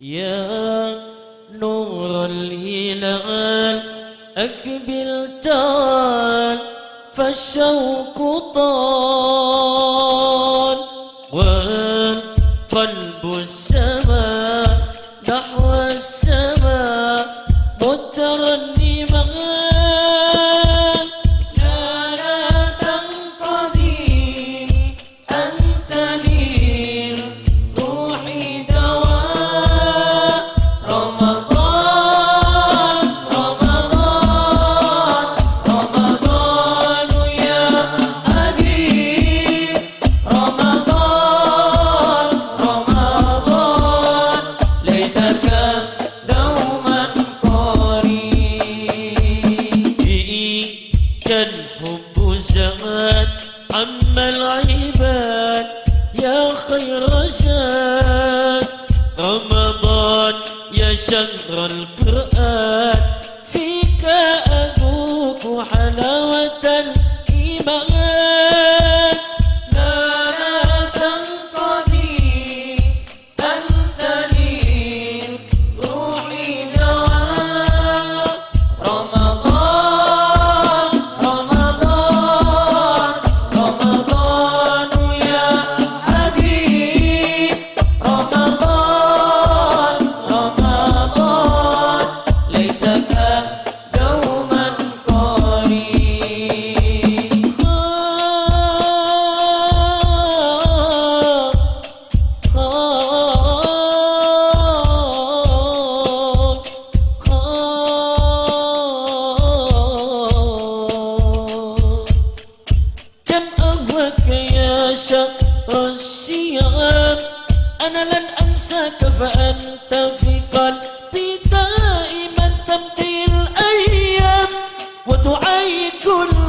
يا نور الهلال أكبل تعال فالشوق طال والقلب السلام أما العباد يا خير زاد. رمضان يا شهر القرآن. فيك أذوق حلاوة الإيمان. شطر الصيام. أنا لن أنساك فأنت في قلبي دائما تمضي الأيام. ودعائي كل